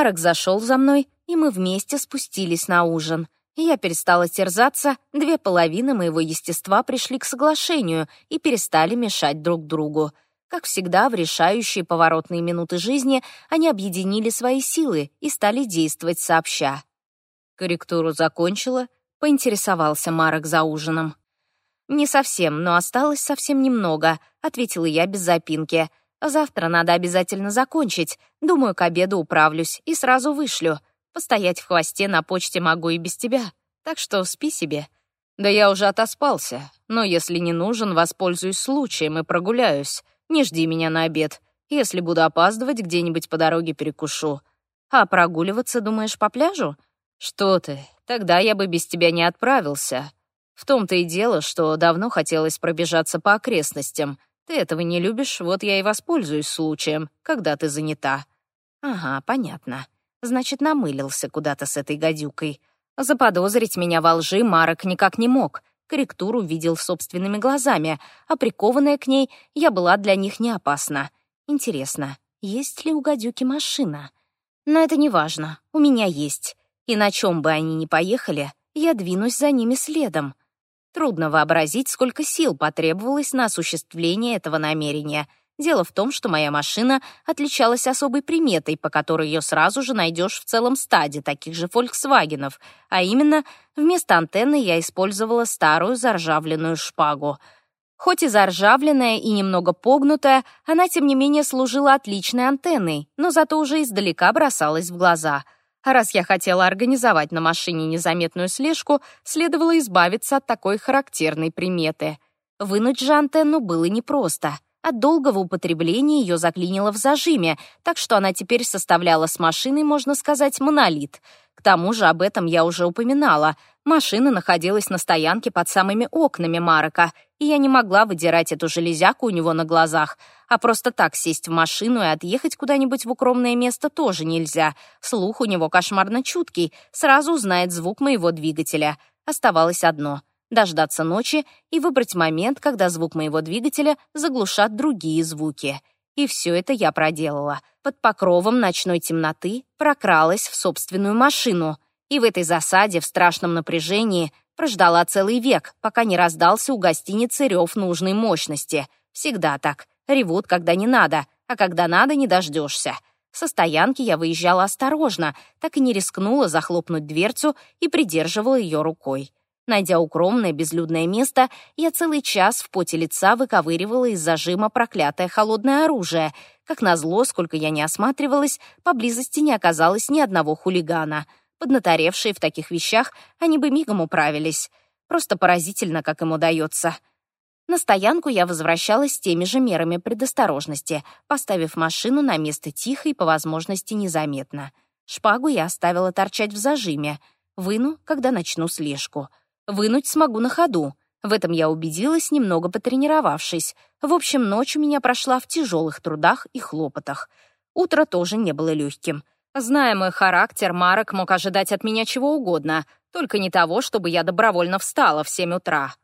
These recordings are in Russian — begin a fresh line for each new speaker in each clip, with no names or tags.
Марок зашел за мной, и мы вместе спустились на ужин. Я перестала терзаться, две половины моего естества пришли к соглашению и перестали мешать друг другу. Как всегда, в решающие поворотные минуты жизни они объединили свои силы и стали действовать сообща. Корректуру закончила, поинтересовался Марок за ужином. «Не совсем, но осталось совсем немного», — ответила я без запинки. Завтра надо обязательно закончить. Думаю, к обеду управлюсь и сразу вышлю. Постоять в хвосте на почте могу и без тебя. Так что спи себе».
«Да я уже отоспался. Но если не нужен, воспользуюсь случаем и прогуляюсь. Не жди меня на обед. Если буду опаздывать, где-нибудь по дороге перекушу.
А прогуливаться, думаешь, по пляжу?
Что ты, тогда я бы без тебя не отправился. В том-то и дело, что давно хотелось пробежаться по окрестностям». Ты этого не любишь, вот я и воспользуюсь случаем, когда ты занята».
«Ага, понятно. Значит, намылился куда-то с этой гадюкой. Заподозрить меня во лжи Марок никак не мог. Корректуру видел собственными глазами, а прикованная к ней я была для них не опасна. Интересно, есть ли у гадюки машина? Но это не важно, у меня есть. И на чем бы они ни поехали, я двинусь за ними следом. Трудно вообразить, сколько сил потребовалось на осуществление этого намерения. Дело в том, что моя машина отличалась особой приметой, по которой ее сразу же найдешь в целом стаде таких же «Фольксвагенов», а именно вместо антенны я использовала старую заржавленную шпагу — Хоть и заржавленная и немного погнутая, она, тем не менее, служила отличной антенной, но зато уже издалека бросалась в глаза — Раз я хотела организовать на машине незаметную слежку, следовало избавиться от такой характерной приметы. Вынуть же антенну было непросто. От долгого употребления ее заклинило в зажиме, так что она теперь составляла с машиной, можно сказать, монолит. К тому же об этом я уже упоминала. Машина находилась на стоянке под самыми окнами Марока, и я не могла выдирать эту железяку у него на глазах — а просто так сесть в машину и отъехать куда-нибудь в укромное место тоже нельзя. Слух у него кошмарно чуткий, сразу узнает звук моего двигателя. Оставалось одно — дождаться ночи и выбрать момент, когда звук моего двигателя заглушат другие звуки. И все это я проделала. Под покровом ночной темноты прокралась в собственную машину. И в этой засаде, в страшном напряжении, прождала целый век, пока не раздался у гостиницы рев нужной мощности. Всегда так ревут, когда не надо, а когда надо, не дождешься. Со стоянки я выезжала осторожно, так и не рискнула захлопнуть дверцу и придерживала ее рукой. Найдя укромное безлюдное место, я целый час в поте лица выковыривала из зажима проклятое холодное оружие. Как назло, сколько я не осматривалась, поблизости не оказалось ни одного хулигана. Поднаторевшие в таких вещах, они бы мигом управились. Просто поразительно, как им удается. На стоянку я возвращалась с теми же мерами предосторожности, поставив машину на место тихо и, по возможности, незаметно. Шпагу я оставила торчать в зажиме. Выну, когда начну слежку. Вынуть смогу на ходу. В этом я убедилась, немного потренировавшись. В общем, ночь у меня прошла в тяжелых трудах и хлопотах. Утро тоже не было легким. Зная мой характер, Марок мог ожидать от меня чего угодно, только не того, чтобы я добровольно встала в 7 утра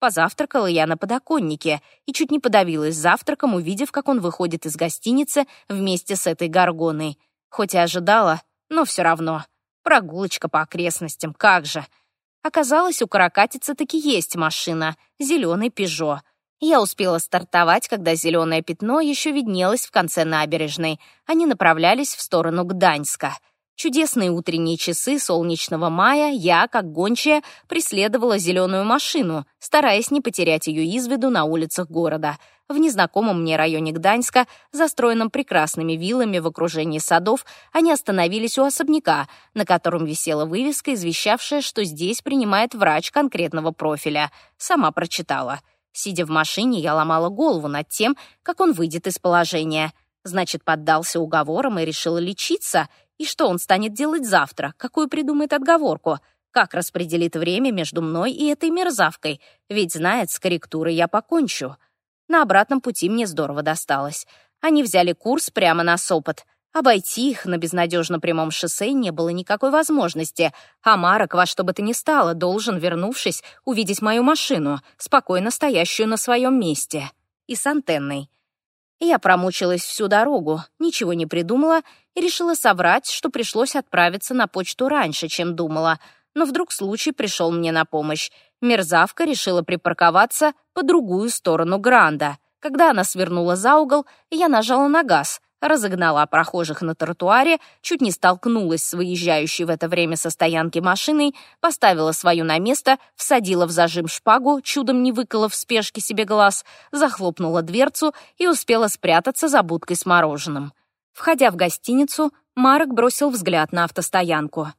позавтракала я на подоконнике и чуть не подавилась завтраком, увидев, как он выходит из гостиницы вместе с этой горгоной. Хоть и ожидала, но все равно. Прогулочка по окрестностям, как же. Оказалось, у каракатицы таки есть машина, зеленый «Пежо». Я успела стартовать, когда зеленое пятно еще виднелось в конце набережной. Они направлялись в сторону Гданьска — чудесные утренние часы солнечного мая я, как гончая, преследовала зеленую машину, стараясь не потерять ее из виду на улицах города, в незнакомом мне районе Гданьска, застроенном прекрасными виллами в окружении садов, они остановились у особняка, на котором висела вывеска, извещавшая, что здесь принимает врач конкретного профиля. Сама прочитала. Сидя в машине, я ломала голову над тем, как он выйдет из положения. Значит, поддался уговорам и решил лечиться — и что он станет делать завтра? Какую придумает отговорку? Как распределит время между мной и этой мерзавкой? Ведь знает, с корректурой я покончу. На обратном пути мне здорово досталось. Они взяли курс прямо на Сопот. Обойти их на безнадежно прямом шоссе не было никакой возможности, а Марок во что бы то ни стало должен, вернувшись, увидеть мою машину, спокойно стоящую на своем месте. И с антенной. Я промучилась всю дорогу, ничего не придумала и решила соврать, что пришлось отправиться на почту раньше, чем думала. Но вдруг случай пришел мне на помощь. Мерзавка решила припарковаться по другую сторону Гранда. Когда она свернула за угол, я нажала на газ, разогнала прохожих на тротуаре, чуть не столкнулась с выезжающей в это время со стоянки машиной, поставила свою на место, всадила в зажим шпагу, чудом не выколов в спешке себе глаз, захлопнула дверцу и успела спрятаться за будкой с мороженым. Входя в гостиницу, Марк бросил взгляд на автостоянку.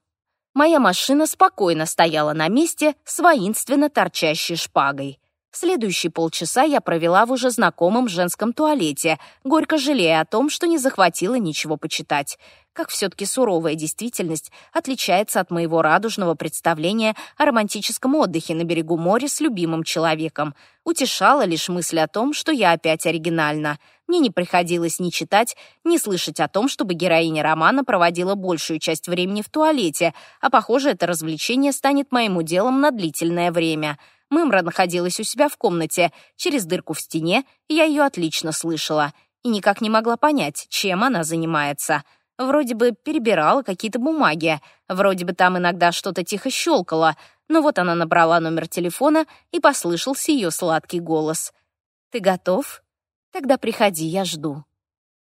Моя машина спокойно стояла на месте с воинственно торчащей шпагой. Следующие полчаса я провела в уже знакомом женском туалете, горько жалея о том, что не захватила ничего почитать. Как все-таки суровая действительность отличается от моего радужного представления о романтическом отдыхе на берегу моря с любимым человеком. Утешала лишь мысль о том, что я опять оригинальна. Мне не приходилось ни читать, ни слышать о том, чтобы героиня романа проводила большую часть времени в туалете, а, похоже, это развлечение станет моим делом на длительное время. Мымра находилась у себя в комнате. Через дырку в стене я ее отлично слышала и никак не могла понять, чем она занимается. Вроде бы перебирала какие-то бумаги, вроде бы там иногда что-то тихо щелкало, но вот она набрала номер телефона и послышался ее сладкий голос. «Ты готов? Тогда приходи, я жду».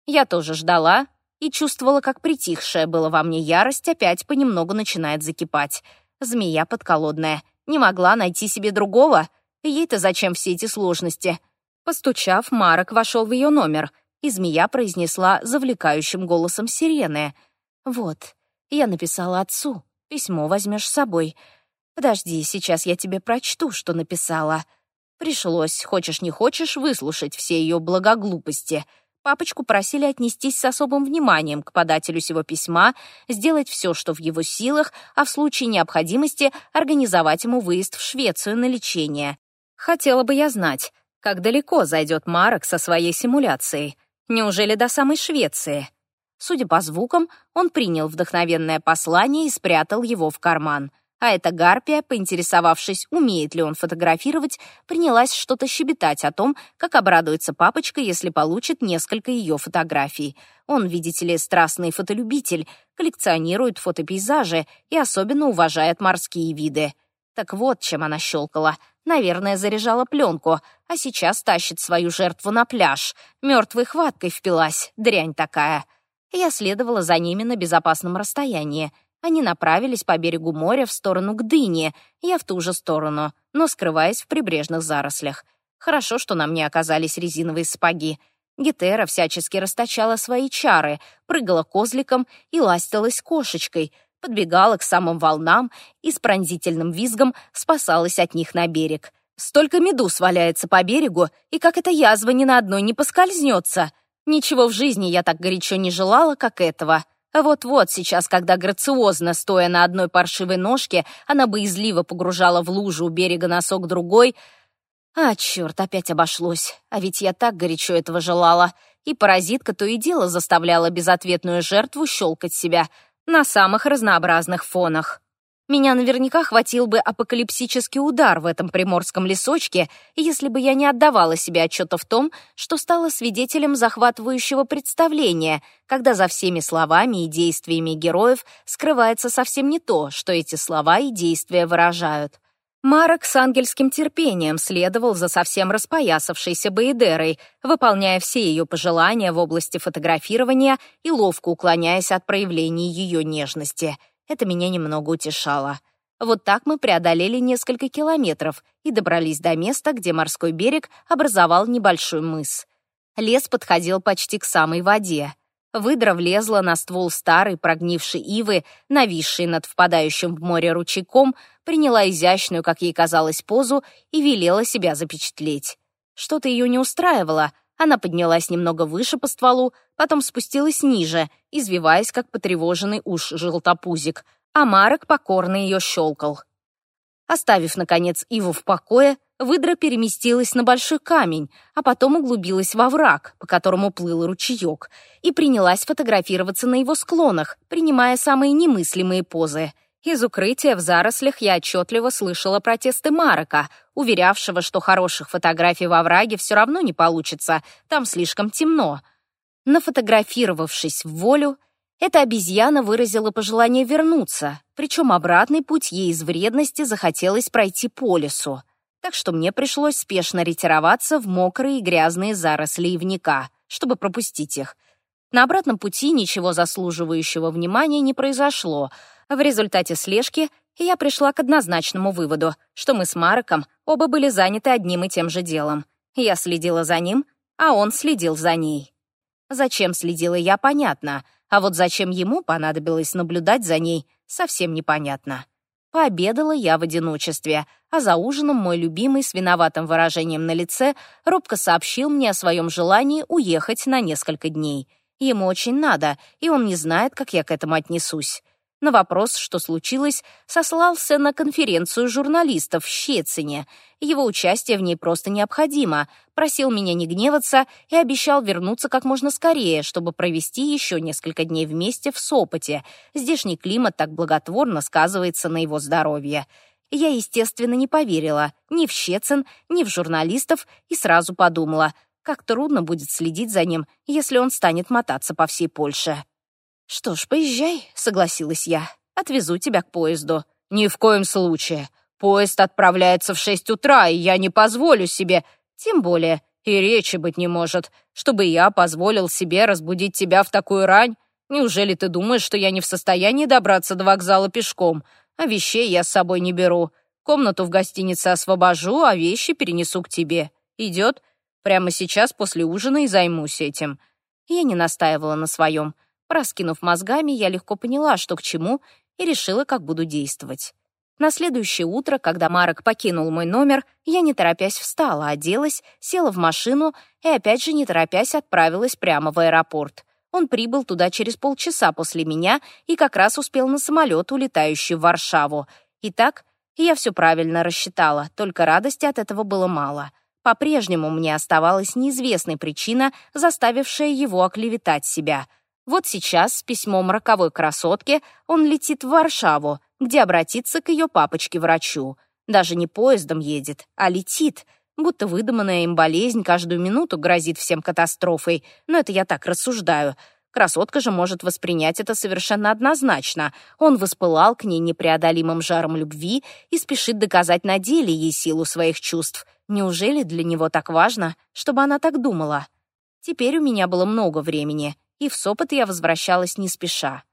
Я тоже ждала и чувствовала, как притихшая была во мне ярость опять понемногу начинает закипать. Змея подколодная, не могла найти себе другого. Ей-то зачем все эти сложности? Постучав, Марок вошел в ее номер, и змея произнесла завлекающим голосом сирены. «Вот, я написала отцу. Письмо возьмешь с собой. Подожди, сейчас я тебе прочту, что написала». Пришлось, хочешь не хочешь, выслушать все ее благоглупости — Папочку просили отнестись с особым вниманием к подателю сего письма, сделать все, что в его силах, а в случае необходимости организовать ему выезд в Швецию на лечение. Хотела бы я знать, как далеко зайдет Марок со своей симуляцией. Неужели до самой Швеции? Судя по звукам, он принял вдохновенное послание и спрятал его в карман а эта гарпия, поинтересовавшись, умеет ли он фотографировать, принялась что-то щебетать о том, как обрадуется папочка, если получит несколько ее фотографий. Он, видите ли, страстный фотолюбитель, коллекционирует фотопейзажи и особенно уважает морские виды. Так вот, чем она щелкала. Наверное, заряжала пленку, а сейчас тащит свою жертву на пляж. Мертвой хваткой впилась, дрянь такая. Я следовала за ними на безопасном расстоянии — они направились по берегу моря в сторону к дыне, я в ту же сторону, но скрываясь в прибрежных зарослях. Хорошо, что нам не оказались резиновые спаги. Гетера всячески расточала свои чары, прыгала козликом и ластилась кошечкой, подбегала к самым волнам и с пронзительным визгом спасалась от них на берег. Столько медуз валяется по берегу, и как эта язва ни на одной не поскользнется. Ничего в жизни я так горячо не желала, как этого. Вот-вот сейчас, когда грациозно, стоя на одной паршивой ножке, она боязливо погружала в лужу у берега носок другой. А, черт, опять обошлось. А ведь я так горячо этого желала. И паразитка то и дело заставляла безответную жертву щелкать себя на самых разнообразных фонах. Меня наверняка хватил бы апокалипсический удар в этом приморском лесочке, если бы я не отдавала себе отчета в том, что стала свидетелем захватывающего представления, когда за всеми словами и действиями героев скрывается совсем не то, что эти слова и действия выражают. Марок с ангельским терпением следовал за совсем распоясавшейся Бейдерой, выполняя все ее пожелания в области фотографирования и ловко уклоняясь от проявлений ее нежности — это меня немного утешало. Вот так мы преодолели несколько километров и добрались до места, где морской берег образовал небольшой мыс. Лес подходил почти к самой воде. Выдра влезла на ствол старой прогнившей ивы, нависшей над впадающим в море ручейком, приняла изящную, как ей казалось, позу и велела себя запечатлеть. Что-то ее не устраивало. Она поднялась немного выше по стволу, потом спустилась ниже, извиваясь, как потревоженный уж желтопузик, а Марок покорно ее щелкал. Оставив, наконец, Иву в покое, выдра переместилась на большой камень, а потом углубилась во враг, по которому плыл ручеек, и принялась фотографироваться на его склонах, принимая самые немыслимые позы. Из укрытия в зарослях я отчетливо слышала протесты Марока, уверявшего, что хороших фотографий во враге все равно не получится, там слишком темно — Нафотографировавшись в волю, эта обезьяна выразила пожелание вернуться, причем обратный путь ей из вредности захотелось пройти по лесу, так что мне пришлось спешно ретироваться в мокрые и грязные заросли ивника, чтобы пропустить их. На обратном пути ничего заслуживающего внимания не произошло, в результате слежки я пришла к однозначному выводу, что мы с Марком оба были заняты одним и тем же делом. Я следила за ним, а он следил за ней. Зачем следила я, понятно, а вот зачем ему понадобилось наблюдать за ней, совсем непонятно. Пообедала я в одиночестве, а за ужином мой любимый с виноватым выражением на лице робко сообщил мне о своем желании уехать на несколько дней. Ему очень надо, и он не знает, как я к этому отнесусь. На вопрос, что случилось, сослался на конференцию журналистов в Щецине. Его участие в ней просто необходимо. Просил меня не гневаться и обещал вернуться как можно скорее, чтобы провести еще несколько дней вместе в Сопоте. Здешний климат так благотворно сказывается на его здоровье. Я, естественно, не поверила ни в Щецин, ни в журналистов и сразу подумала, как трудно будет следить за ним, если он станет мотаться по всей Польше. «Что ж, поезжай», — согласилась я. «Отвезу тебя к поезду». «Ни в коем случае. Поезд отправляется в шесть утра, и я не позволю себе...» «Тем более, и речи быть не может, чтобы я позволил себе разбудить тебя в такую рань. Неужели ты думаешь, что я не в состоянии добраться до вокзала пешком? А вещей я с собой не беру. Комнату в гостинице освобожу, а вещи перенесу к тебе. Идет? Прямо сейчас после ужина и займусь этим». Я не настаивала на своем. Раскинув мозгами, я легко поняла, что к чему, и решила, как буду действовать. На следующее утро, когда Марок покинул мой номер, я не торопясь встала, оделась, села в машину и опять же не торопясь отправилась прямо в аэропорт. Он прибыл туда через полчаса после меня и как раз успел на самолет, улетающий в Варшаву. Итак, я все правильно рассчитала, только радости от этого было мало. По-прежнему мне оставалась неизвестной причина, заставившая его оклеветать себя — вот сейчас с письмом роковой красотки он летит в Варшаву, где обратится к ее папочке-врачу. Даже не поездом едет, а летит, будто выдуманная им болезнь каждую минуту грозит всем катастрофой. Но это я так рассуждаю. Красотка же может воспринять это совершенно однозначно. Он воспылал к ней непреодолимым жаром любви и спешит доказать на деле ей силу своих чувств. Неужели для него так важно, чтобы она так думала? Теперь у меня было много времени, и в Сопот я возвращалась не спеша.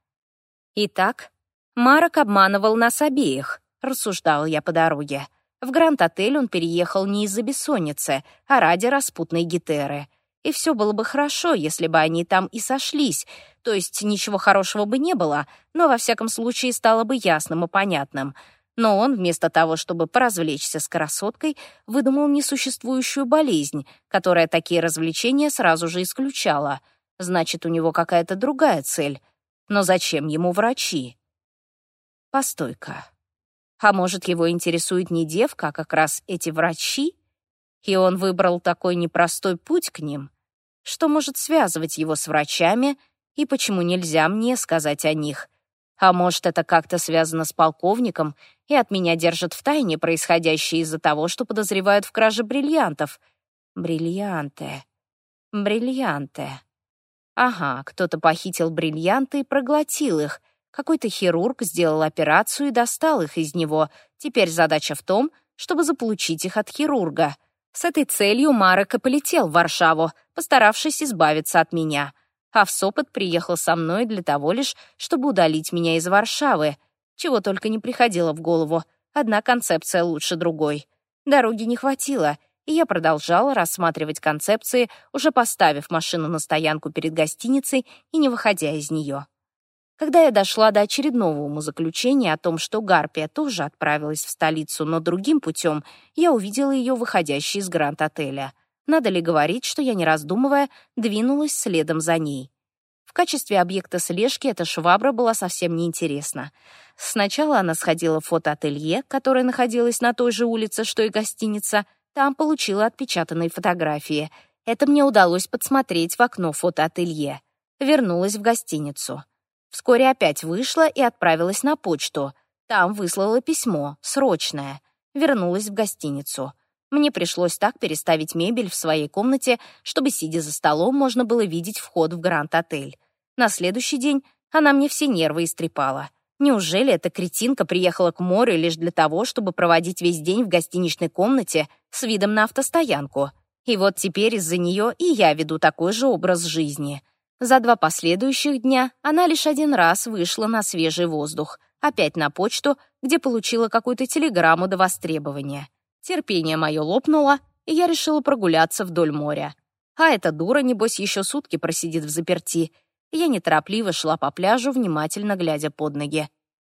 «Итак, Марок обманывал нас обеих», — рассуждал я по дороге. В Гранд-отель он переехал не из-за бессонницы, а ради распутной гитеры. И все было бы хорошо, если бы они там и сошлись, то есть ничего хорошего бы не было, но во всяком случае стало бы ясным и понятным. Но он, вместо того, чтобы поразвлечься с красоткой, выдумал несуществующую болезнь, которая такие развлечения сразу же исключала — Значит, у него какая-то другая цель. Но зачем ему врачи? Постой-ка. А может, его интересует не девка, а как раз эти врачи? И он выбрал такой непростой путь к ним? Что может связывать его с врачами, и почему нельзя мне сказать о них? А может, это как-то связано с полковником, и от меня держат в тайне происходящее из-за того, что подозревают в краже бриллиантов? Бриллианты. Бриллианты. Ага, кто-то похитил бриллианты и проглотил их. Какой-то хирург сделал операцию и достал их из него. Теперь задача в том, чтобы заполучить их от хирурга. С этой целью Марек и полетел в Варшаву, постаравшись избавиться от меня. А в Сопот приехал со мной для того лишь, чтобы удалить меня из Варшавы. Чего только не приходило в голову. Одна концепция лучше другой. Дороги не хватило, и я продолжала рассматривать концепции, уже поставив машину на стоянку перед гостиницей и не выходя из нее. Когда я дошла до очередного умозаключения о том, что Гарпия тоже отправилась в столицу, но другим путем, я увидела ее выходящей из гранд-отеля. Надо ли говорить, что я, не раздумывая, двинулась следом за ней. В качестве объекта слежки эта швабра была совсем неинтересна. Сначала она сходила в фотоателье, которое находилось на той же улице, что и гостиница, там получила отпечатанные фотографии. Это мне удалось подсмотреть в окно фотоателье. Вернулась в гостиницу. Вскоре опять вышла и отправилась на почту. Там выслала письмо, срочное. Вернулась в гостиницу. Мне пришлось так переставить мебель в своей комнате, чтобы, сидя за столом, можно было видеть вход в Гранд-отель. На следующий день она мне все нервы истрепала. Неужели эта кретинка приехала к морю лишь для того, чтобы проводить весь день в гостиничной комнате с видом на автостоянку? И вот теперь из-за нее и я веду такой же образ жизни. За два последующих дня она лишь один раз вышла на свежий воздух, опять на почту, где получила какую-то телеграмму до востребования. Терпение мое лопнуло, и я решила прогуляться вдоль моря. А эта дура, небось, еще сутки просидит в заперти — я неторопливо шла по пляжу, внимательно глядя под ноги.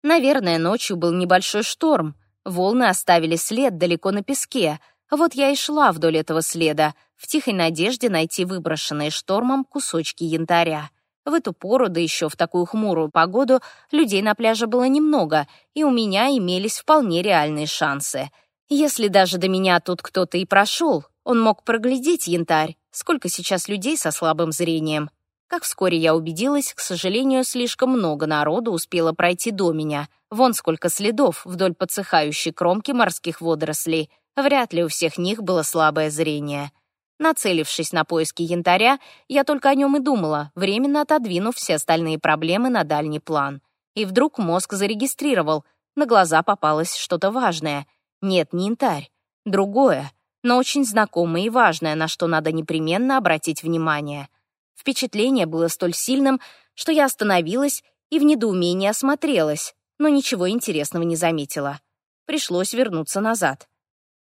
Наверное, ночью был небольшой шторм. Волны оставили след далеко на песке. Вот я и шла вдоль этого следа, в тихой надежде найти выброшенные штормом кусочки янтаря. В эту пору, да еще в такую хмурую погоду, людей на пляже было немного, и у меня имелись вполне реальные шансы. Если даже до меня тут кто-то и прошел, он мог проглядеть янтарь, сколько сейчас людей со слабым зрением. Как вскоре я убедилась, к сожалению, слишком много народу успело пройти до меня. Вон сколько следов вдоль подсыхающей кромки морских водорослей. Вряд ли у всех них было слабое зрение. Нацелившись на поиски янтаря, я только о нем и думала, временно отодвинув все остальные проблемы на дальний план. И вдруг мозг зарегистрировал. На глаза попалось что-то важное. Нет, не янтарь. Другое, но очень знакомое и важное, на что надо непременно обратить внимание — Впечатление было столь сильным, что я остановилась и в недоумении осмотрелась, но ничего интересного не заметила. Пришлось вернуться назад.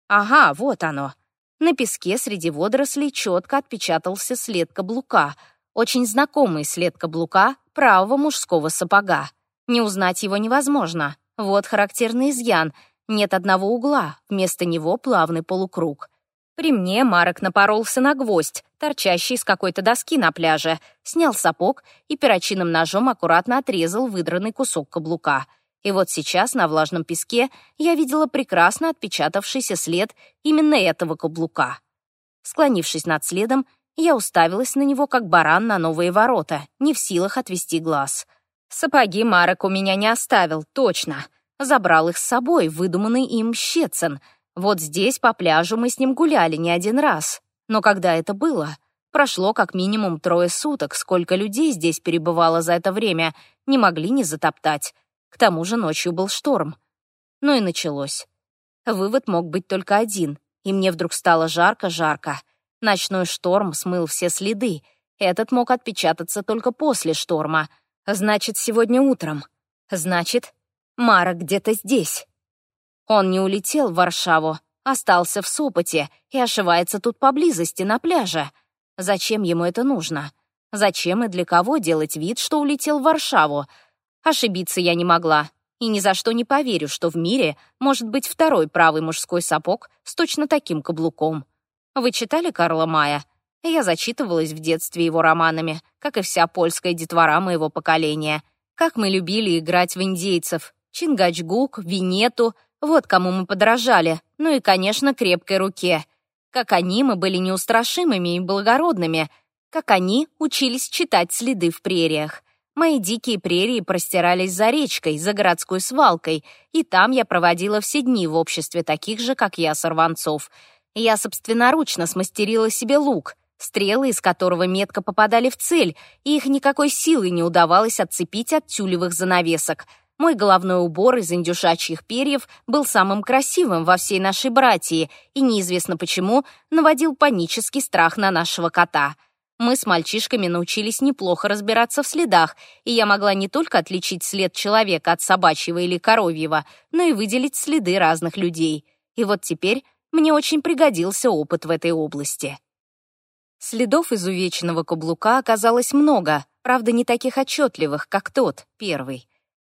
Ага, вот оно. На песке среди водорослей четко отпечатался след каблука, очень знакомый след каблука правого мужского сапога. Не узнать его невозможно. Вот характерный изъян. Нет одного угла, вместо него плавный полукруг. При мне Марок напоролся на гвоздь, торчащий из какой-то доски на пляже, снял сапог и перочинным ножом аккуратно отрезал выдранный кусок каблука. И вот сейчас на влажном песке я видела прекрасно отпечатавшийся след именно этого каблука. Склонившись над следом, я уставилась на него, как баран на новые ворота, не в силах отвести глаз. Сапоги Марок у меня не оставил, точно. Забрал их с собой, выдуманный им щецен. — вот здесь, по пляжу, мы с ним гуляли не один раз. Но когда это было? Прошло как минимум трое суток, сколько людей здесь перебывало за это время, не могли не затоптать. К тому же ночью был шторм. Ну и началось. Вывод мог быть только один, и мне вдруг стало жарко-жарко. Ночной шторм смыл все следы. Этот мог отпечататься только после шторма. Значит, сегодня утром. Значит, Мара где-то здесь. Он не улетел в Варшаву, остался в Сопоте и ошивается тут поблизости на пляже. Зачем ему это нужно? Зачем и для кого делать вид, что улетел в Варшаву? Ошибиться я не могла. И ни за что не поверю, что в мире может быть второй правый мужской сапог с точно таким каблуком. Вы читали Карла Мая? Я зачитывалась в детстве его романами, как и вся польская детвора моего поколения. Как мы любили играть в индейцев. Чингачгук, Винету, вот кому мы подражали, ну и, конечно, крепкой руке. Как они, мы были неустрашимыми и благородными. Как они учились читать следы в прериях. Мои дикие прерии простирались за речкой, за городской свалкой, и там я проводила все дни в обществе таких же, как я, сорванцов. Я собственноручно смастерила себе лук, стрелы из которого метко попадали в цель, и их никакой силой не удавалось отцепить от тюлевых занавесок — мой головной убор из индюшачьих перьев был самым красивым во всей нашей братии и, неизвестно почему, наводил панический страх на нашего кота. Мы с мальчишками научились неплохо разбираться в следах, и я могла не только отличить след человека от собачьего или коровьего, но и выделить следы разных людей. И вот теперь мне очень пригодился опыт в этой области. Следов изувеченного каблука оказалось много, правда, не таких отчетливых, как тот, первый.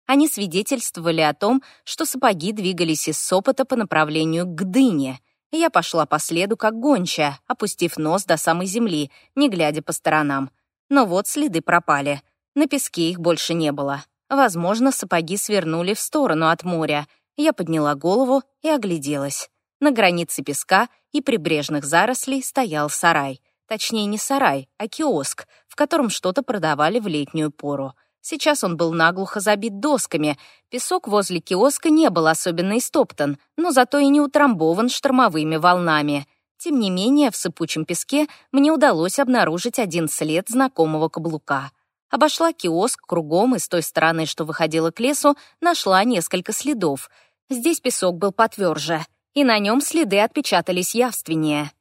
Они свидетельствовали о том, что сапоги двигались из Сопота по направлению к Дыне. Я пошла по следу, как гончая, опустив нос до самой земли, не глядя по сторонам. Но вот следы пропали. На песке их больше не было. Возможно, сапоги свернули в сторону от моря. Я подняла голову и огляделась. На границе песка и прибрежных зарослей стоял сарай. Точнее, не сарай, а киоск, в котором что-то продавали в летнюю пору. Сейчас он был наглухо забит досками. Песок возле киоска не был особенно истоптан, но зато и не утрамбован штормовыми волнами. Тем не менее, в сыпучем песке мне удалось обнаружить один след знакомого каблука. Обошла киоск кругом и с той стороны, что выходила к лесу, нашла несколько следов. Здесь песок был потверже, и на нем следы отпечатались явственнее.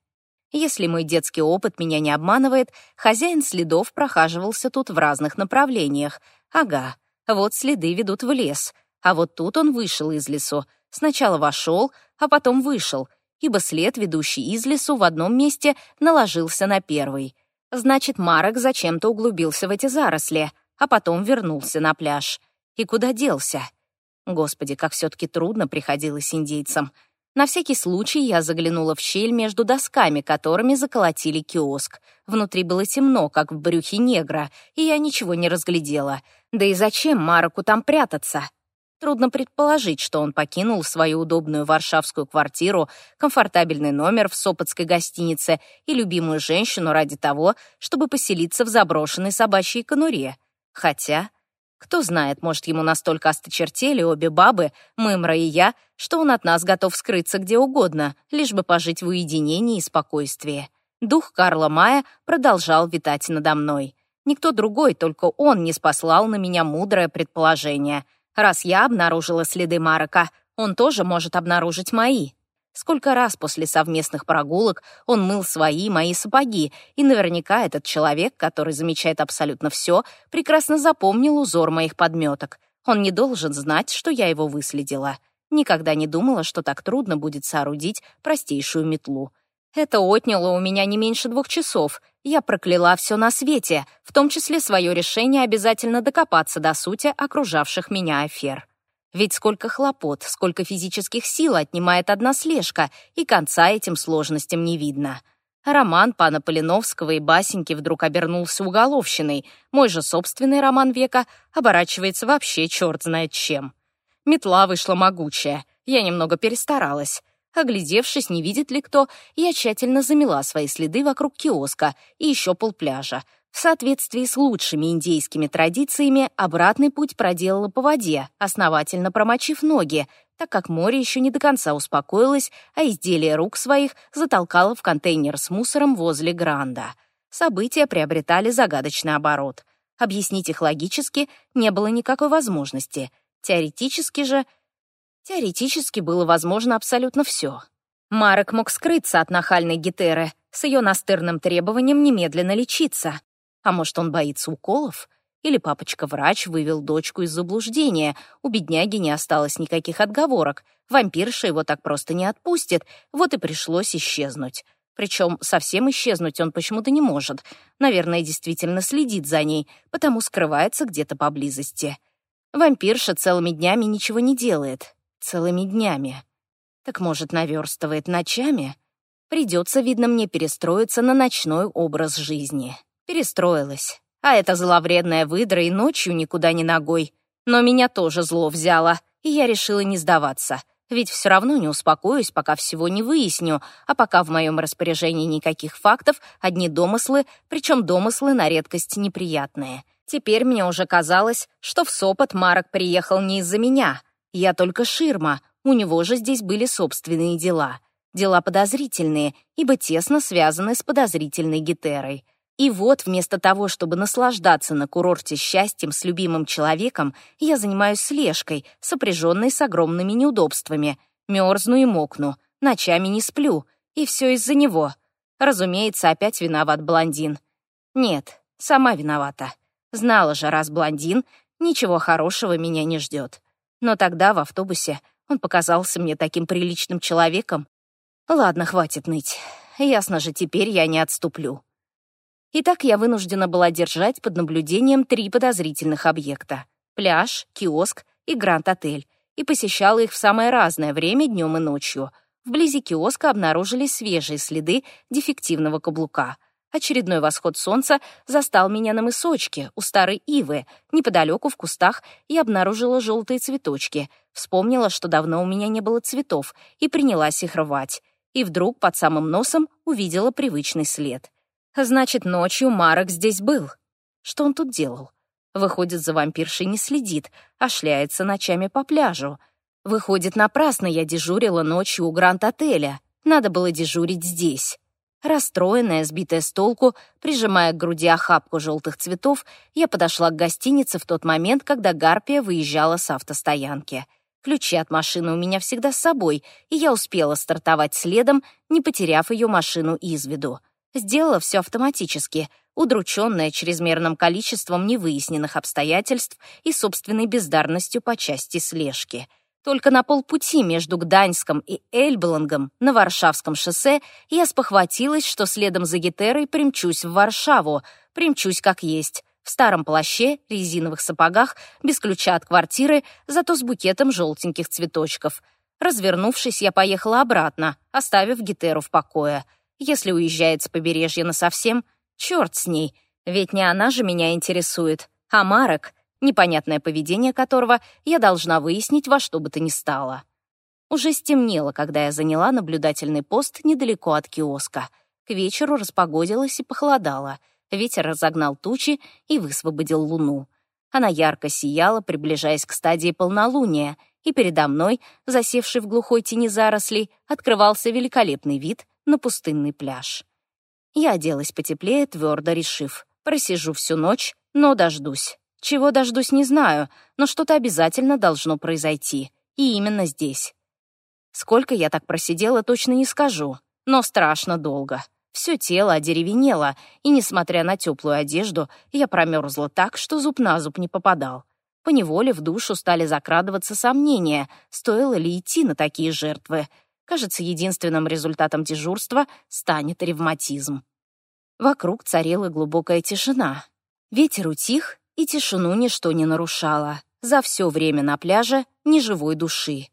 Если мой детский опыт меня не обманывает, хозяин следов прохаживался тут в разных направлениях. Ага, вот следы ведут в лес, а вот тут он вышел из лесу. Сначала вошел, а потом вышел, ибо след, ведущий из лесу, в одном месте наложился на первый. Значит, Марок зачем-то углубился в эти заросли, а потом вернулся на пляж. И куда делся? Господи, как все-таки трудно приходилось индейцам. На всякий случай я заглянула в щель между досками, которыми заколотили киоск. Внутри было темно, как в брюхе негра, и я ничего не разглядела. Да и зачем Мароку там прятаться? Трудно предположить, что он покинул свою удобную варшавскую квартиру, комфортабельный номер в Сопотской гостинице и любимую женщину ради того, чтобы поселиться в заброшенной собачьей конуре. Хотя... Кто знает, может, ему настолько осточертели обе бабы, Мымра и я, что он от нас готов скрыться где угодно, лишь бы пожить в уединении и спокойствии. Дух Карла Мая продолжал витать надо мной. Никто другой, только он не спаслал на меня мудрое предположение. Раз я обнаружила следы Марока, он тоже может обнаружить мои. Сколько раз после совместных прогулок он мыл свои, мои сапоги, и наверняка этот человек, который замечает абсолютно все, прекрасно запомнил узор моих подметок. Он не должен знать, что я его выследила. Никогда не думала, что так трудно будет соорудить простейшую метлу. Это отняло у меня не меньше двух часов. Я прокляла все на свете, в том числе свое решение обязательно докопаться до сути окружавших меня афер. Ведь сколько хлопот, сколько физических сил отнимает одна слежка, и конца этим сложностям не видно. Роман пана Полиновского и Басеньки вдруг обернулся уголовщиной. Мой же собственный роман века оборачивается вообще черт знает чем. Метла вышла могучая. Я немного перестаралась. Оглядевшись, не видит ли кто, я тщательно замела свои следы вокруг киоска и еще полпляжа — в соответствии с лучшими индейскими традициями обратный путь проделала по воде, основательно промочив ноги, так как море еще не до конца успокоилось, а изделия рук своих затолкало в контейнер с мусором возле Гранда. События приобретали загадочный оборот. Объяснить их логически не было никакой возможности. Теоретически же... Теоретически было возможно абсолютно все. Марек мог скрыться от нахальной Гетеры с ее настырным требованием немедленно лечиться, а может, он боится уколов? Или папочка-врач вывел дочку из заблуждения, у бедняги не осталось никаких отговорок, вампирша его так просто не отпустит, вот и пришлось исчезнуть. Причем совсем исчезнуть он почему-то не может. Наверное, действительно следит за ней, потому скрывается где-то поблизости. Вампирша целыми днями ничего не делает. Целыми днями. Так, может, наверстывает ночами? Придется, видно, мне перестроиться на ночной образ жизни перестроилась. А эта зловредная выдра и ночью никуда не ногой. Но меня тоже зло взяло, и я решила не сдаваться. Ведь все равно не успокоюсь, пока всего не выясню, а пока в моем распоряжении никаких фактов, одни домыслы, причем домыслы на редкость неприятные. Теперь мне уже казалось, что в Сопот Марок приехал не из-за меня. Я только ширма, у него же здесь были собственные дела. Дела подозрительные, ибо тесно связаны с подозрительной гитерой. И вот, вместо того, чтобы наслаждаться на курорте счастьем с любимым человеком, я занимаюсь слежкой, сопряженной с огромными неудобствами. Мерзну и мокну, ночами не сплю, и все из-за него. Разумеется, опять виноват блондин. Нет, сама виновата. Знала же, раз блондин, ничего хорошего меня не ждет. Но тогда в автобусе он показался мне таким приличным человеком. Ладно, хватит ныть. Ясно же, теперь я не отступлю. И так я вынуждена была держать под наблюдением три подозрительных объекта — пляж, киоск и гранд-отель, и посещала их в самое разное время днем и ночью. Вблизи киоска обнаружились свежие следы дефективного каблука. Очередной восход солнца застал меня на мысочке у старой ивы, неподалеку в кустах, и обнаружила желтые цветочки. Вспомнила, что давно у меня не было цветов, и принялась их рвать. И вдруг под самым носом увидела привычный след — Значит, ночью Марок здесь был. Что он тут делал? Выходит, за вампиршей не следит, а шляется ночами по пляжу. Выходит, напрасно я дежурила ночью у Гранд-отеля. Надо было дежурить здесь. Расстроенная, сбитая с толку, прижимая к груди охапку желтых цветов, я подошла к гостинице в тот момент, когда Гарпия выезжала с автостоянки. Ключи от машины у меня всегда с собой, и я успела стартовать следом, не потеряв ее машину из виду сделала все автоматически, удрученная чрезмерным количеством невыясненных обстоятельств и собственной бездарностью по части слежки. Только на полпути между Гданьском и Эльблангом на Варшавском шоссе я спохватилась, что следом за Гетерой примчусь в Варшаву, примчусь как есть, в старом плаще, резиновых сапогах, без ключа от квартиры, зато с букетом желтеньких цветочков. Развернувшись, я поехала обратно, оставив Гетеру в покое — если уезжает с побережья насовсем, черт с ней, ведь не она же меня интересует, а Марок, непонятное поведение которого я должна выяснить во что бы то ни стало. Уже стемнело, когда я заняла наблюдательный пост недалеко от киоска. К вечеру распогодилось и похолодало. Ветер разогнал тучи и высвободил луну. Она ярко сияла, приближаясь к стадии полнолуния, и передо мной, засевший в глухой тени зарослей, открывался великолепный вид на пустынный пляж. Я оделась потеплее, твердо решив. Просижу всю ночь, но дождусь. Чего дождусь, не знаю, но что-то обязательно должно произойти. И именно здесь. Сколько я так просидела, точно не скажу, но страшно долго. Все тело одеревенело, и, несмотря на теплую одежду, я промерзла так, что зуб на зуб не попадал. Поневоле в душу стали закрадываться сомнения, стоило ли идти на такие жертвы. Кажется, единственным результатом дежурства станет ревматизм. Вокруг царила глубокая тишина. Ветер утих, и тишину ничто не нарушало. За все время на пляже ни живой души.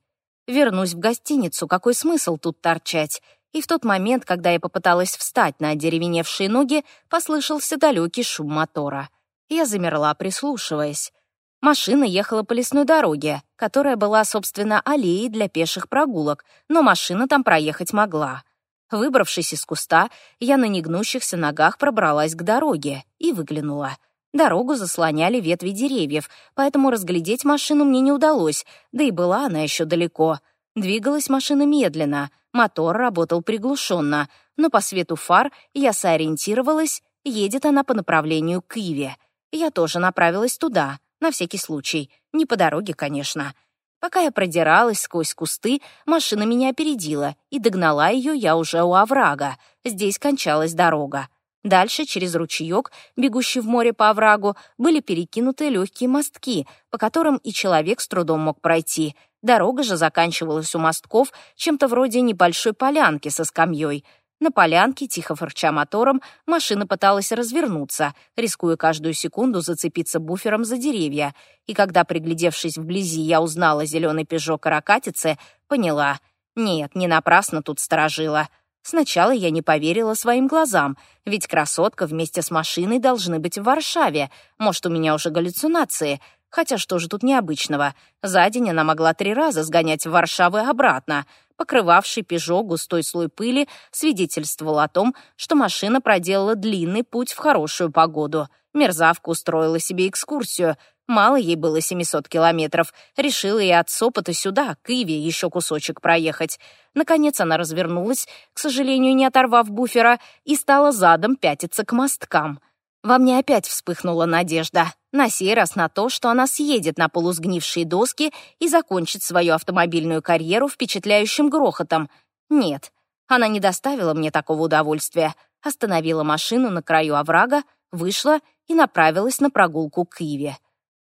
Вернусь в гостиницу, какой смысл тут торчать? И в тот момент, когда я попыталась встать на деревеневшие ноги, послышался далекий шум мотора. Я замерла, прислушиваясь. Машина ехала по лесной дороге, которая была, собственно, аллеей для пеших прогулок, но машина там проехать могла. Выбравшись из куста, я на негнущихся ногах пробралась к дороге и выглянула. Дорогу заслоняли ветви деревьев, поэтому разглядеть машину мне не удалось, да и была она еще далеко. Двигалась машина медленно, мотор работал приглушенно, но по свету фар я сориентировалась. едет она по направлению к Иве. Я тоже направилась туда — на всякий случай, не по дороге, конечно. Пока я продиралась сквозь кусты, машина меня опередила, и догнала ее я уже у оврага. Здесь кончалась дорога. Дальше, через ручеек, бегущий в море по оврагу, были перекинуты легкие мостки, по которым и человек с трудом мог пройти. Дорога же заканчивалась у мостков чем-то вроде небольшой полянки со скамьей — на полянке, тихо фырча мотором, машина пыталась развернуться, рискуя каждую секунду зацепиться буфером за деревья. И когда, приглядевшись вблизи, я узнала зеленый пижок каракатицы, поняла. Нет, не напрасно тут сторожила. Сначала я не поверила своим глазам, ведь красотка вместе с машиной должны быть в Варшаве. Может, у меня уже галлюцинации. Хотя что же тут необычного? За день она могла три раза сгонять в Варшавы обратно покрывавший «Пежо» густой слой пыли, свидетельствовал о том, что машина проделала длинный путь в хорошую погоду. Мерзавка устроила себе экскурсию. Мало ей было 700 километров. Решила и от Сопота сюда, к Иве, еще кусочек проехать. Наконец она развернулась, к сожалению, не оторвав буфера, и стала задом пятиться к мосткам — во мне опять вспыхнула надежда, на сей раз на то, что она съедет на полусгнившие доски и закончит свою автомобильную карьеру впечатляющим грохотом. Нет, она не доставила мне такого удовольствия. Остановила машину на краю оврага, вышла и направилась на прогулку к Иве.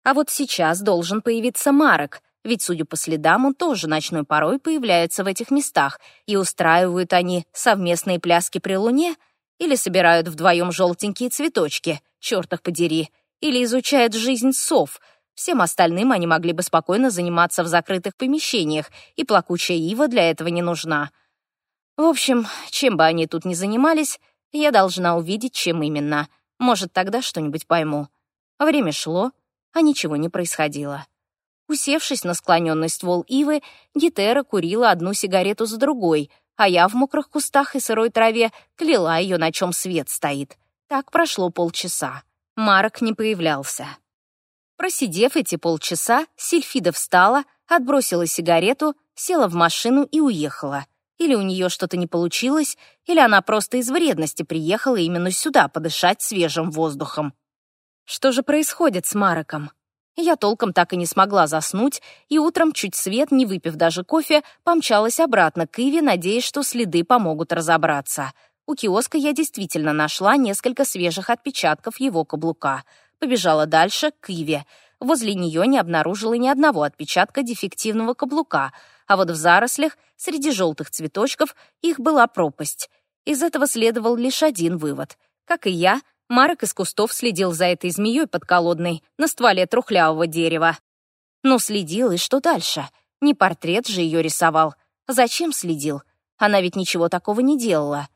А вот сейчас должен появиться Марок, ведь, судя по следам, он тоже ночной порой появляется в этих местах, и устраивают они совместные пляски при луне — или собирают вдвоем желтенькие цветочки, черт подери, или изучают жизнь сов. Всем остальным они могли бы спокойно заниматься в закрытых помещениях, и плакучая ива для этого не нужна. В общем, чем бы они тут ни занимались, я должна увидеть, чем именно. Может, тогда что-нибудь пойму. Время шло, а ничего не происходило. Усевшись на склоненный ствол ивы, Гетера курила одну сигарету за другой — а я в мокрых кустах и сырой траве кляла ее, на чем свет стоит. Так прошло полчаса. Марок не появлялся. Просидев эти полчаса, Сильфида встала, отбросила сигарету, села в машину и уехала. Или у нее что-то не получилось, или она просто из вредности приехала именно сюда подышать свежим воздухом. Что же происходит с Мароком? Я толком так и не смогла заснуть, и утром, чуть свет, не выпив даже кофе, помчалась обратно к Иве, надеясь, что следы помогут разобраться. У киоска я действительно нашла несколько свежих отпечатков его каблука. Побежала дальше, к Иве. Возле нее не обнаружила ни одного отпечатка дефективного каблука, а вот в зарослях, среди желтых цветочков, их была пропасть. Из этого следовал лишь один вывод. Как и я, Марок из кустов следил за этой змеей подколодной на стволе трухлявого дерева. Но следил, и что дальше? Не портрет же ее рисовал. Зачем следил? Она ведь ничего такого не делала.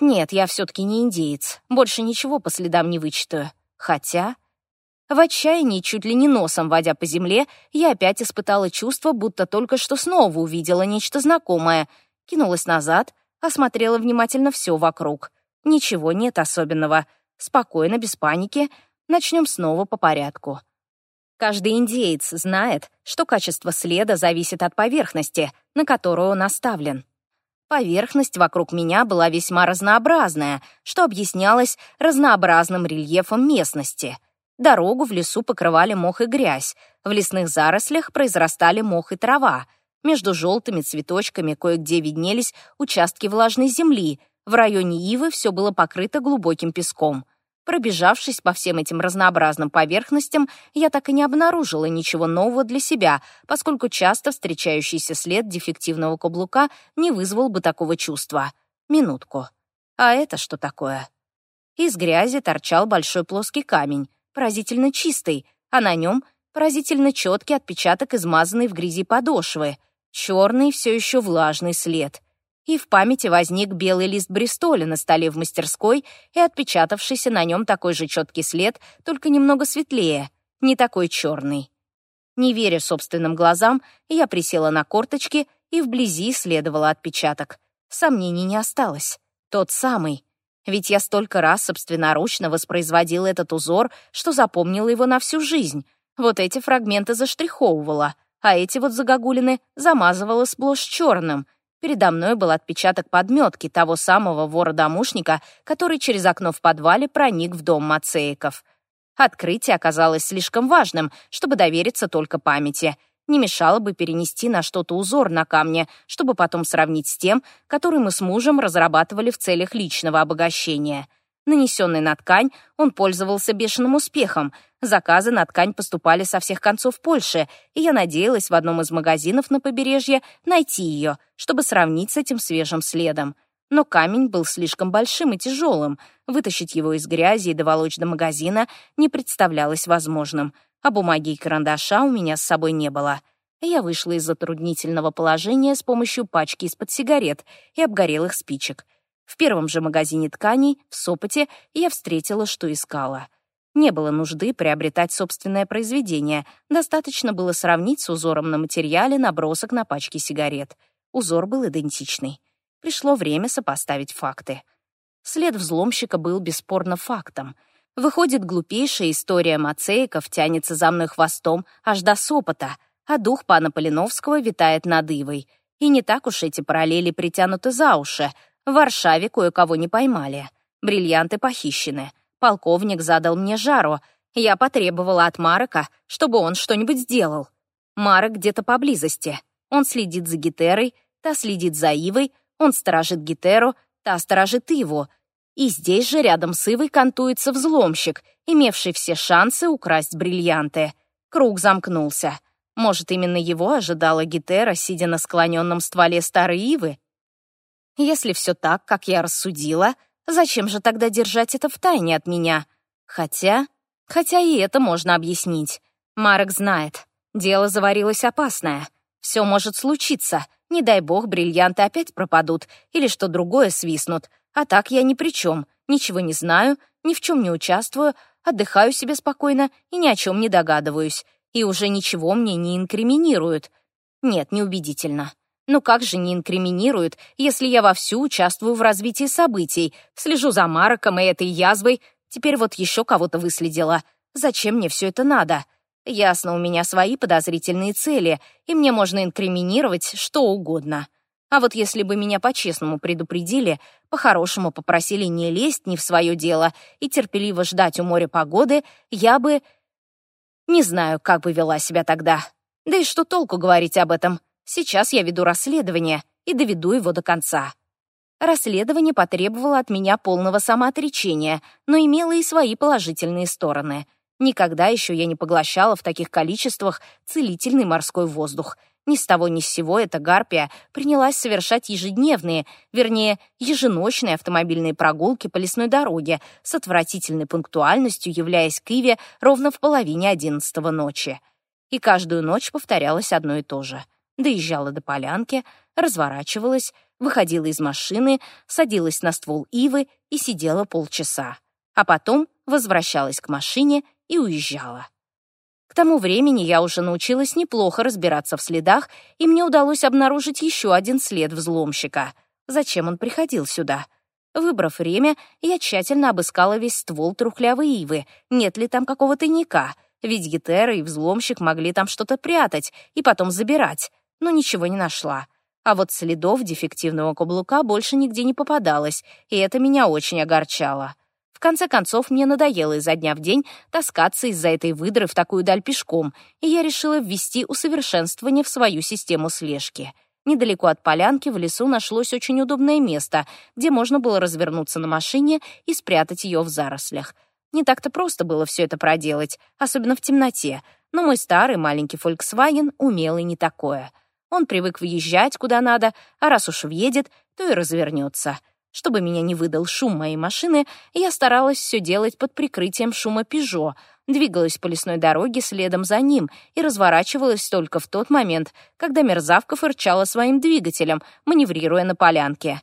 Нет, я все-таки не индеец. Больше ничего по следам не вычитаю. Хотя... В отчаянии, чуть ли не носом водя по земле, я опять испытала чувство, будто только что снова увидела нечто знакомое. Кинулась назад, осмотрела внимательно все вокруг. Ничего нет особенного — Спокойно, без паники, начнем снова по порядку. Каждый индеец знает, что качество следа зависит от поверхности, на которую он оставлен. Поверхность вокруг меня была весьма разнообразная, что объяснялось разнообразным рельефом местности. Дорогу в лесу покрывали мох и грязь, в лесных зарослях произрастали мох и трава, между желтыми цветочками кое-где виднелись участки влажной земли, в районе Ивы все было покрыто глубоким песком. Пробежавшись по всем этим разнообразным поверхностям, я так и не обнаружила ничего нового для себя, поскольку часто встречающийся след дефективного каблука не вызвал бы такого чувства. Минутку. А это что такое? Из грязи торчал большой плоский камень, поразительно чистый, а на нем поразительно четкий отпечаток измазанный в грязи подошвы, черный, все еще влажный след — и в памяти возник белый лист Бристоля на столе в мастерской и отпечатавшийся на нем такой же четкий след, только немного светлее, не такой черный. Не веря собственным глазам, я присела на корточки и вблизи следовала отпечаток. Сомнений не осталось. Тот самый. Ведь я столько раз собственноручно воспроизводила этот узор, что запомнила его на всю жизнь. Вот эти фрагменты заштриховывала, а эти вот загогулины замазывала сплошь черным — Передо мной был отпечаток подметки того самого вора-домушника, который через окно в подвале проник в дом Мацеиков. Открытие оказалось слишком важным, чтобы довериться только памяти. Не мешало бы перенести на что-то узор на камне, чтобы потом сравнить с тем, который мы с мужем разрабатывали в целях личного обогащения нанесенный на ткань, он пользовался бешеным успехом. Заказы на ткань поступали со всех концов Польши, и я надеялась в одном из магазинов на побережье найти ее, чтобы сравнить с этим свежим следом. Но камень был слишком большим и тяжелым. Вытащить его из грязи и доволочь до магазина не представлялось возможным, а бумаги и карандаша у меня с собой не было. Я вышла из затруднительного положения с помощью пачки из-под сигарет и обгорелых спичек — в первом же магазине тканей, в Сопоте, я встретила, что искала. Не было нужды приобретать собственное произведение, достаточно было сравнить с узором на материале набросок на пачке сигарет. Узор был идентичный. Пришло время сопоставить факты. След взломщика был бесспорно фактом. Выходит, глупейшая история Мацеиков тянется за мной хвостом аж до Сопота, а дух пана Полиновского витает над Ивой. И не так уж эти параллели притянуты за уши — в Варшаве кое-кого не поймали. Бриллианты похищены. Полковник задал мне жару. Я потребовала от Марека, чтобы он что-нибудь сделал. Марек где-то поблизости. Он следит за Гитерой, та следит за Ивой, он сторожит Гитеру, та сторожит Иву. И здесь же рядом с Ивой кантуется взломщик, имевший все шансы украсть бриллианты. Круг замкнулся. Может, именно его ожидала Гитера, сидя на склоненном стволе старой Ивы, если все так, как я рассудила, зачем же тогда держать это в тайне от меня? Хотя... Хотя и это можно объяснить. Марек знает. Дело заварилось опасное. Все может случиться. Не дай бог, бриллианты опять пропадут или что другое свистнут. А так я ни при чем. Ничего не знаю, ни в чем не участвую, отдыхаю себе спокойно и ни о чем не догадываюсь. И уже ничего мне не инкриминируют. Нет, неубедительно. Ну как же не инкриминируют, если я вовсю участвую в развитии событий, слежу за Мароком и этой язвой, теперь вот еще кого-то выследила. Зачем мне все это надо? Ясно, у меня свои подозрительные цели, и мне можно инкриминировать что угодно. А вот если бы меня по-честному предупредили, по-хорошему попросили не лезть ни в свое дело и терпеливо ждать у моря погоды, я бы... Не знаю, как бы вела себя тогда. Да и что толку говорить об этом? Сейчас я веду расследование и доведу его до конца. Расследование потребовало от меня полного самоотречения, но имело и свои положительные стороны. Никогда еще я не поглощала в таких количествах целительный морской воздух. Ни с того ни с сего эта гарпия принялась совершать ежедневные, вернее, еженочные автомобильные прогулки по лесной дороге с отвратительной пунктуальностью, являясь к Иве ровно в половине одиннадцатого ночи. И каждую ночь повторялось одно и то же — доезжала до полянки, разворачивалась, выходила из машины, садилась на ствол ивы и сидела полчаса, а потом возвращалась к машине и уезжала. К тому времени я уже научилась неплохо разбираться в следах, и мне удалось обнаружить еще один след взломщика. Зачем он приходил сюда? Выбрав время, я тщательно обыскала весь ствол трухлявой ивы, нет ли там какого тайника, ведь гитера и взломщик могли там что-то прятать и потом забирать но ничего не нашла. А вот следов дефективного каблука больше нигде не попадалось, и это меня очень огорчало. В конце концов, мне надоело изо дня в день таскаться из-за этой выдры в такую даль пешком, и я решила ввести усовершенствование в свою систему слежки. Недалеко от полянки в лесу нашлось очень удобное место, где можно было развернуться на машине и спрятать ее в зарослях. Не так-то просто было все это проделать, особенно в темноте, но мой старый маленький Volkswagen умел и не такое — он привык въезжать куда надо, а раз уж въедет, то и развернется. Чтобы меня не выдал шум моей машины, я старалась все делать под прикрытием шума «Пежо», двигалась по лесной дороге следом за ним и разворачивалась только в тот момент, когда мерзавка фырчала своим двигателем, маневрируя на полянке.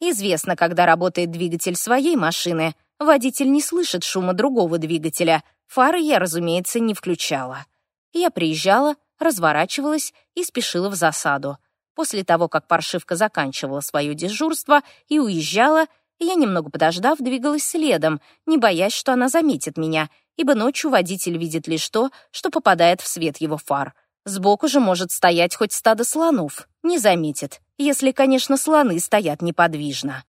Известно, когда работает двигатель своей машины, водитель не слышит шума другого двигателя. Фары я, разумеется, не включала. Я приезжала, разворачивалась и спешила в засаду. После того, как паршивка заканчивала свое дежурство и уезжала, я, немного подождав, двигалась следом, не боясь, что она заметит меня, ибо ночью водитель видит лишь то, что попадает в свет его фар. Сбоку же может стоять хоть стадо слонов, не заметит, если, конечно, слоны стоят неподвижно.